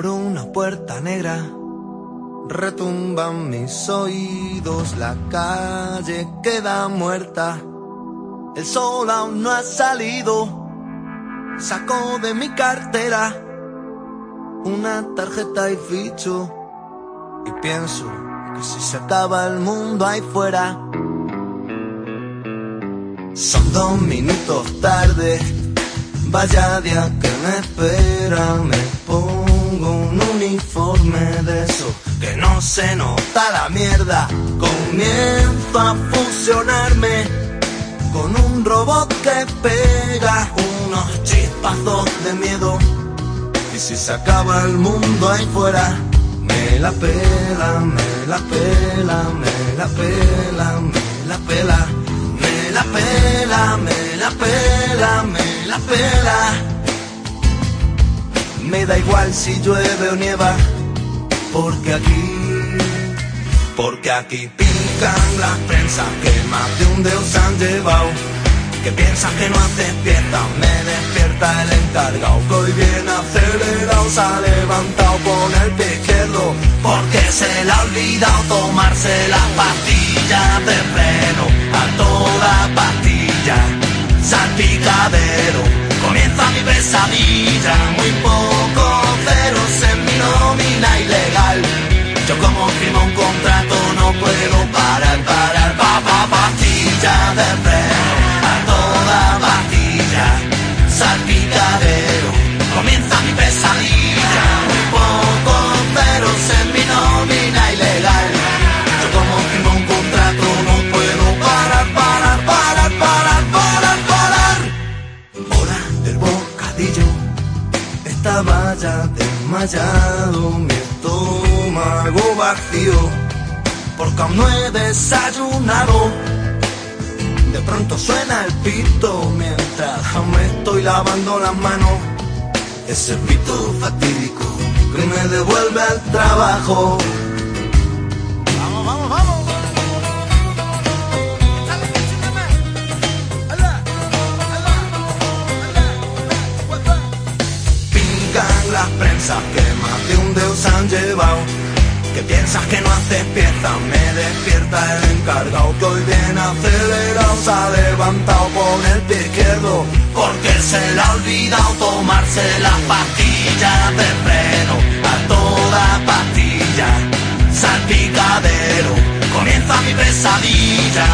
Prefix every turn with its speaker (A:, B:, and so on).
A: Abro una puerta negra, retumban mis oídos, la calle queda muerta, el sol aún no ha salido, saco de mi cartera una tarjeta y ficho y pienso que si se acaba el mundo ahí fuera, son dos minutos tarde, vaya día que me espera, que no se nota la mierda. Comienzo a fusionarme con un robot que pega unos chispazos de miedo. Y si se acaba el mundo ahí fuera, me la pela, me la pela, me la pela, me la pela, me la pela, me la pela, me la pela. Me da igual si llueve o nieva, porque aquí, porque aquí pican las prensas que más de un dios han llevado. Que piensas que no haces fiesta, me despierta el encargado que hoy viene acelerado, se ha levantado con el pie porque se le ha olvidado tomarse las pastillas de freno, a toda pastilla, comienza mi pesadilla, muy poco ceros en mi nómina ilegal. Yo como firmo un contrato no puedo parar, parar, parar, parar, parar, parar. Hora del bocadillo, estaba ya desmayado, mi estómago vacío, porque aún no he desayunado. De pronto suena el pito mientras aún me estoy lavando las manos. Ese pito fatídico que me devuelve al trabajo. Vamos, vamos, vamos. Pican las prensas que más de un dios han llevado. Que piensas que no haces pieza, me despierta el encargado que hoy viene acelerado, se ha levantado con el pie izquierdo, olvidado tomarse las pastillas de freno, a toda pastilla, salpicadero, comienza mi pesadilla,